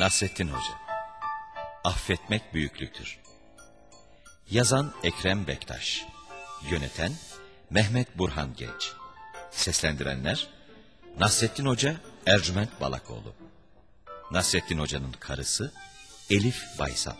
Nasrettin Hoca. Affetmek büyüklüktür. Yazan Ekrem Bektaş. Yöneten Mehmet Burhan Genç. Seslendirenler Nasrettin Hoca Ercüment Balakoğlu. Nasrettin Hoca'nın karısı Elif Baysal.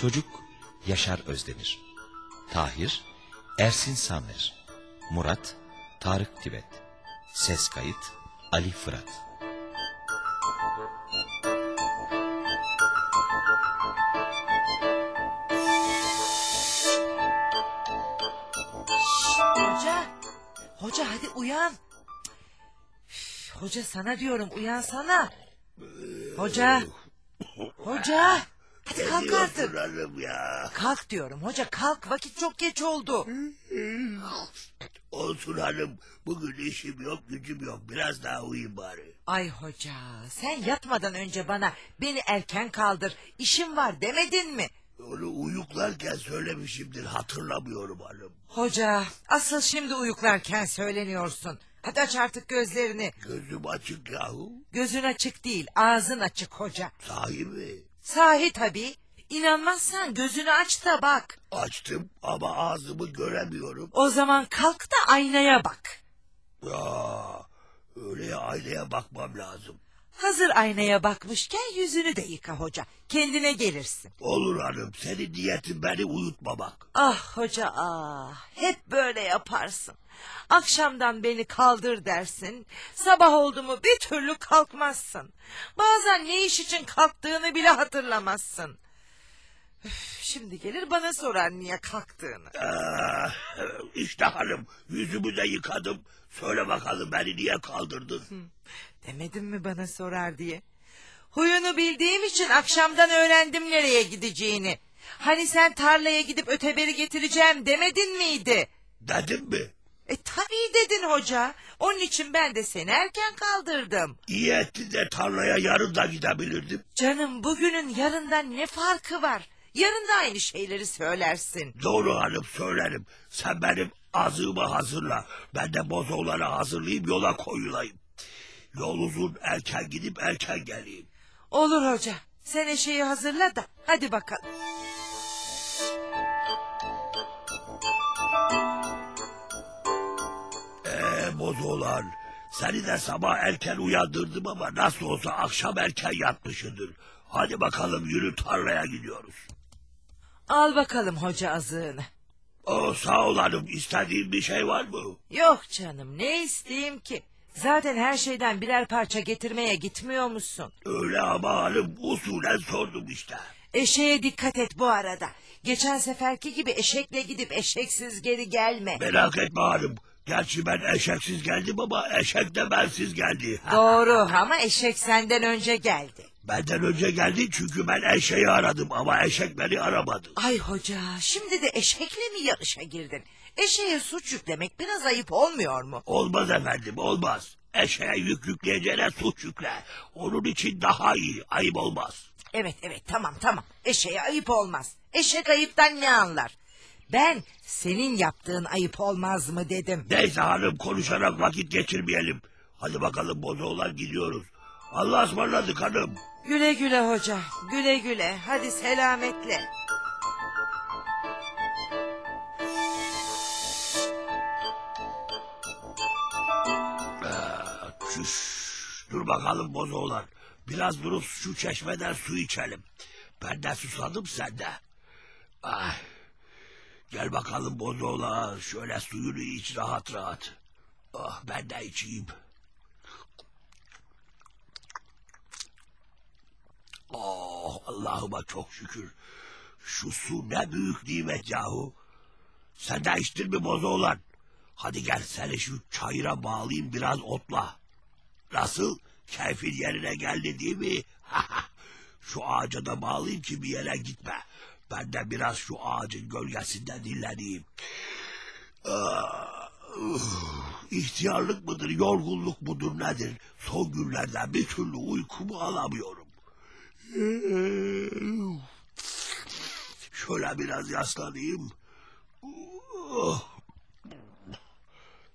Çocuk Yaşar Özdemir. Tahir Ersin Samer Murat Tarık Tibet. Ses kayıt Ali Fırat hoca hadi uyan. Üf, Hoca sana diyorum uyansana. Hoca, hoca. Hadi kalk artık. Ya. Kalk diyorum hoca kalk vakit çok geç oldu. Olsun hanım. Bugün işim yok gücüm yok. Biraz daha uyuyayım bari. Ay hoca sen yatmadan önce bana beni erken kaldır işim var demedin mi? Onu uyuklarken söylemişimdir hatırlamıyorum hanım. Hoca asıl şimdi uyuklarken söyleniyorsun. Hadi aç artık gözlerini. Gözüm açık yahu. Gözün açık değil ağzın açık hoca. Sahi mi? Sahi tabii. İnanmazsan gözünü aç da bak. Açtım ama ağzımı göremiyorum. O zaman kalk da aynaya bak. Ya öyle ya aynaya bakmam lazım. Hazır aynaya bakmışken yüzünü de yıka hoca. Kendine gelirsin. Olur hanım senin niyetin beni uyutmamak. Ah hoca ah. Hep böyle yaparsın. Akşamdan beni kaldır dersin. Sabah oldu mu bir türlü kalkmazsın. Bazen ne iş için kalktığını bile hatırlamazsın. Şimdi gelir bana sorar niye kalktığını. Ah, işte hanım yüzümü de yıkadım. Söyle bakalım beni niye kaldırdın? Demedim mi bana sorar diye. Huyunu bildiğim için akşamdan öğrendim nereye gideceğini. Hani sen tarlaya gidip öteberi getireceğim demedin miydi? Dedim mi? E tabii dedin hoca. Onun için ben de seni erken kaldırdım. İyi ettin de tarlaya yarın da gidebilirdim. Canım bugünün yarından ne farkı var? Yarın da aynı şeyleri söylersin. Doğru hanım söylerim. Sen benim azığımı hazırla. Ben de bozoğları hazırlayayım yola koyulayım. Yol uzun erken gidip erken geleyim. Olur hoca. Sen eşeği hazırla da hadi bakalım. Ee bozoğlar seni de sabah erken uyandırdım ama nasıl olsa akşam erken yatmışındır. Hadi bakalım yürü tarlaya gidiyoruz. Al bakalım hoca azığını. O sağ ol hanım istediğin bir şey var mı? Yok canım ne isteyeyim ki? Zaten her şeyden birer parça getirmeye gitmiyor musun? Öyle ama hanım usulen sordum işte. Eşeğe dikkat et bu arada. Geçen seferki gibi eşekle gidip eşeksiz geri gelme. Merak etme hanım. Gerçi ben eşeksiz geldim ama eşek de bensiz geldi. Doğru ama eşek senden önce geldi. Benden önce geldi çünkü ben eşeği aradım ama eşek beni aramadı. Ay hoca şimdi de eşekle mi yarışa girdin? Eşeğe suç yüklemek biraz ayıp olmuyor mu? Olmaz efendim olmaz. Eşeğe yük yükleyeceğine suç yükle. Onun için daha iyi ayıp olmaz. Evet evet tamam tamam eşeğe ayıp olmaz. Eşek ayıptan ne anlar? Ben senin yaptığın ayıp olmaz mı dedim. Neyse hanım konuşarak vakit geçirmeyelim. Hadi bakalım bozoğlar gidiyoruz. Allah'a ısmarladık hanım. Güle güle hoca güle güle hadi selametle. Şuş, dur bakalım bozoğlar. Biraz durup şu çeşmeden su içelim. Ben de susadım sen de. Ay. Gel bakalım bozoğlar. Şöyle suyunu iç rahat rahat. Ah ben de içeyim. Oh Allah'ıma çok şükür. Şu su ne büyük nimet yahu. Sen de içtin mi bozoğlan? Hadi gel seni şu çayıra bağlayayım biraz otla. Nasıl? Keyfin yerine geldi değil mi? şu ağaca da bağlayayım ki bir yere gitme. Ben de biraz şu ağacın gölgesinde dinleneyim. Ah, İhtiyarlık mıdır, yorgunluk mudur nedir? Son günlerden bir türlü uykumu alamıyorum. Şöyle biraz yaslanayım.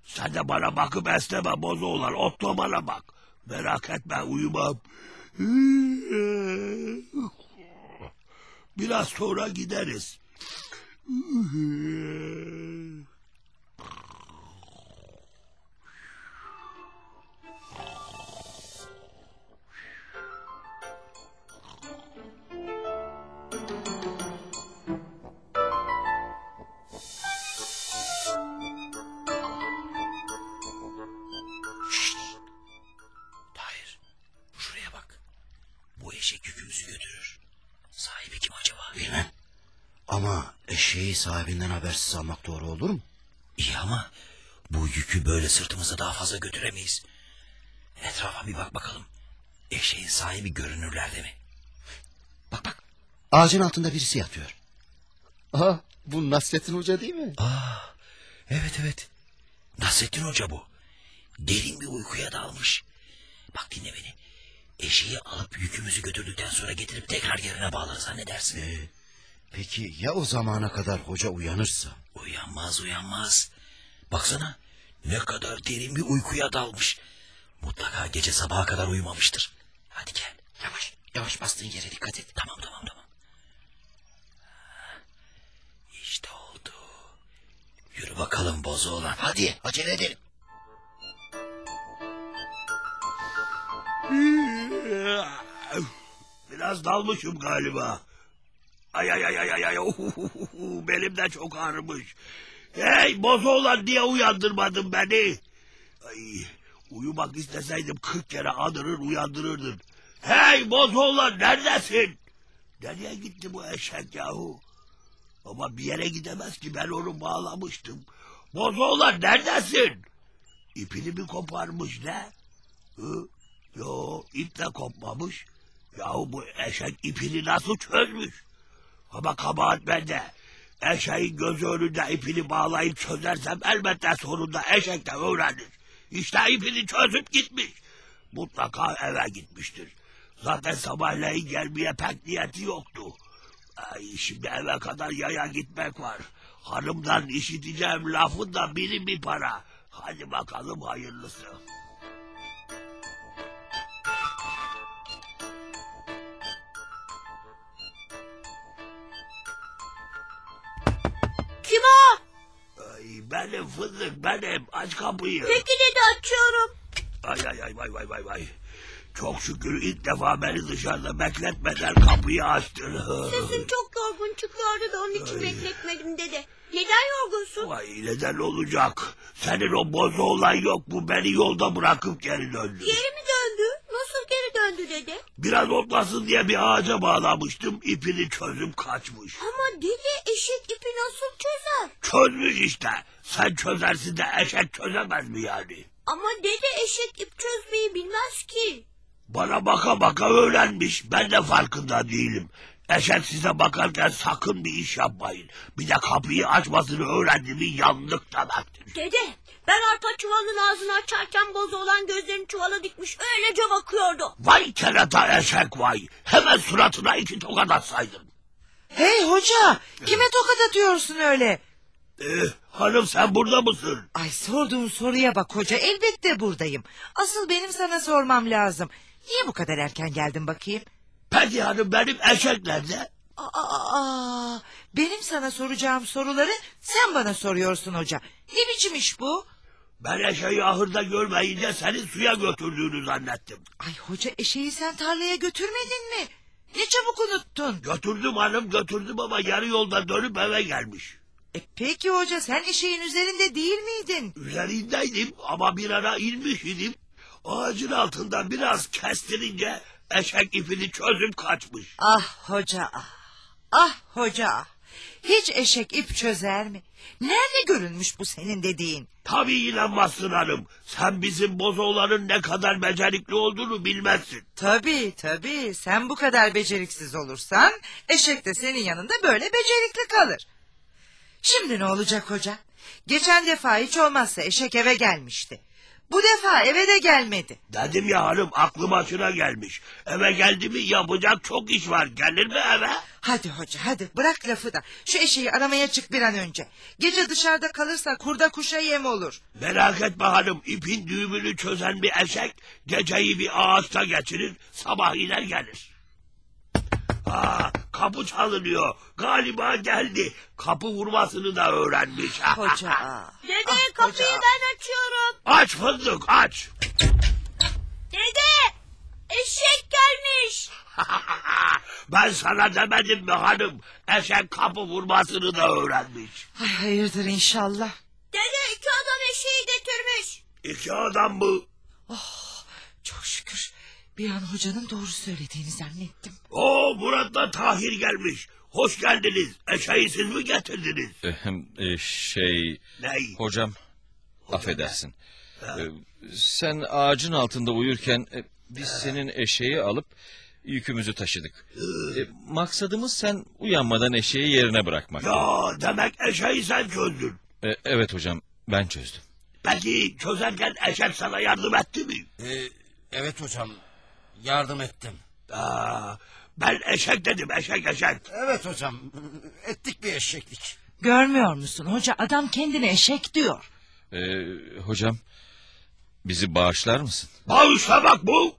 Sen de bana bakıp esneme bozoğlar. Otla bana bak. Merak etme uyumam. Biraz sonra gideriz. Eşek yükümüzü götürür. Sahibi kim acaba? Bilmem. Ama eşeği sahibinden habersiz almak doğru olur mu? İyi ama bu yükü böyle sırtımıza daha fazla götüremeyiz. Etrafa bir bak bakalım. Eşeğin sahibi görünürlerde mi? Bak bak. Ağacın altında birisi yatıyor. Aha, bu Nasrettin Hoca değil mi? Aa, evet evet. Nasrettin Hoca bu. Derin bir uykuya dalmış. Bak dinle beni. Eşeği alıp yükümüzü götürdükten sonra getirip tekrar yerine bağlarız ne dersin? Ee, peki ya o zamana kadar hoca uyanırsa? Uyanmaz uyanmaz. Baksana ne kadar derin bir uykuya dalmış. Mutlaka gece sabaha kadar uyumamıştır. Hadi gel yavaş yavaş bastığın yere dikkat et. Tamam tamam tamam. İşte oldu. Yürü bakalım bozu olan. Hadi acele edelim. Biraz dalmışım galiba. Ay ay ay ay ay Belim de çok ağrımış. Hey bozoğlan niye uyandırmadın beni? Ay, uyumak isteseydim kırk kere anırır uyandırırdın. Hey bozoğlan neredesin? Nereye gitti bu eşek yahu? Ama bir yere gidemez ki ben onu bağlamıştım. Bozoğlan neredesin? İpini mi koparmış ne? Hı? İp de kopmamış. Yahu bu eşek ipini nasıl çözmüş? Ama kabahat bende. Eşeğin gözü önünde ipini bağlayıp çözersem elbette sonunda eşek de öğrenir. İşte ipini çözüp gitmiş. Mutlaka eve gitmiştir. Zaten sabahleyin gelmeye pek niyeti yoktu. Ay, şimdi eve kadar yaya gitmek var. Hanımdan işiteceğim lafın da biri bir para. Hadi bakalım hayırlısı. Benim fındık benim. Aç kapıyı. Peki dedi açıyorum. Ay ay ay vay vay vay vay. Çok şükür ilk defa beni dışarıda bekletmeden kapıyı açtın. Sesin çok yorgun çıkıyordu da onun için bekletmedim dede. Neden yorgunsun? Vay neden olacak? Senin o bozu olan yok mu? Beni yolda bırakıp geri döndü. Geri mi döndü? Nasıl geri döndü dede? Biraz otlasın diye bir ağaca bağlamıştım. ipini çözüp kaçmış. Ama dede eşek ipi nasıl çözer? Çözmüş işte. Sen çözersin de eşek çözemez mi yani? Ama dede eşek ip çözmeyi bilmez ki. Bana baka baka öğrenmiş. Ben de farkında değilim. Eşek size bakarken sakın bir iş yapmayın. Bir de kapıyı açmasını öğrendi mi yandık demektir. Dede ben arpa çuvalının ağzını açarken bozu olan gözlerini çuvala dikmiş öylece bakıyordu. Vay kerata eşek vay. Hemen suratına iki tokat atsaydın. Hey hoca kime tokat atıyorsun öyle? Ee, hanım sen burada mısın? Ay sorduğum soruya bak hoca elbette buradayım. Asıl benim sana sormam lazım. Niye bu kadar erken geldin bakayım? Peki hanım benim eşek nerede? Aa, aa, benim sana soracağım soruları sen bana soruyorsun hoca. Ne biçim iş bu? Ben eşeği ahırda görmeyince senin suya götürdüğünü zannettim. Ay hoca eşeği sen tarlaya götürmedin mi? Ne çabuk unuttun. Götürdüm hanım götürdüm ama yarı yolda dönüp eve gelmiş. E peki hoca sen eşeğin üzerinde değil miydin? Üzerindeydim ama bir ara inmiş idim. Ağacın altında biraz kestirince eşek ipini çözüp kaçmış. Ah hoca ah. Ah hoca ah. Hiç eşek ip çözer mi? Nerede görülmüş bu senin dediğin? Tabii inanmazsın hanım. Sen bizim bozoğların ne kadar becerikli olduğunu bilmezsin. Tabii tabii sen bu kadar beceriksiz olursan eşek de senin yanında böyle becerikli kalır. Şimdi ne olacak hoca? Geçen defa hiç olmazsa eşek eve gelmişti. Bu defa eve de gelmedi. Dedim ya hanım aklı başına gelmiş. Eve geldi mi yapacak çok iş var. Gelir mi eve? Hadi hoca hadi bırak lafı da. Şu eşeği aramaya çık bir an önce. Gece dışarıda kalırsa kurda kuşa yem olur. Merak etme hanım ipin düğümünü çözen bir eşek geceyi bir ağaçta geçirir sabah iner gelir. Aa, kapı çalınıyor. Galiba geldi. Kapı vurmasını da öğrenmiş. Hoca. aa. Dede Ah, kapıyı hoca. ben açıyorum. Aç fındık aç. Dede eşek gelmiş. ben sana demedim mi hanım? Eşek kapı vurmasını da öğrenmiş. Ay, hayırdır inşallah. Dede iki adam eşeği getirmiş. İki adam mı? Çok şükür. Bir an hocanın doğru söylediğini zannettim. Oo Murat'la Tahir gelmiş. Hoş geldiniz. Eşeği siz mi getirdiniz? Ehem, e, şey Ney? hocam affedersin. E, sen ağacın altında uyurken e, biz senin eşeği alıp yükümüzü taşıdık. E, maksadımız sen uyanmadan eşeği yerine bırakmak. Ya demek eşeği sen çözdün. Evet hocam ben çözdüm. Peki çözerken eşek sana yardım etti mi? Ee, evet hocam yardım ettim. Aa, ben eşek dedim eşek eşek. Evet hocam ettik bir eşeklik. Görmüyor musun hoca adam kendine eşek diyor. E, hocam bizi bağışlar mısın? Bağışlamak bu.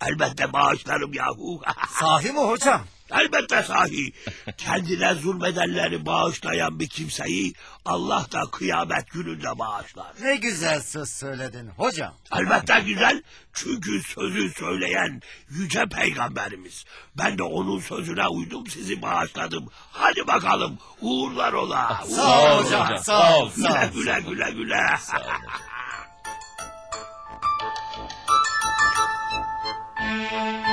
Elbette bağışlarım yahu. Sahi mi hocam? Elbette sahi. Kendine zulmedenleri bağışlayan bir kimseyi Allah da kıyamet gününde bağışlar. Ne güzel söz söyledin hocam. Elbette güzel. Çünkü sözü söyleyen yüce peygamberimiz. Ben de onun sözüne uydum sizi bağışladım. Hadi bakalım uğurlar ola. Sağ ol hocam. Sağ ol. Güle güle, güle güle güle. Sağ ol.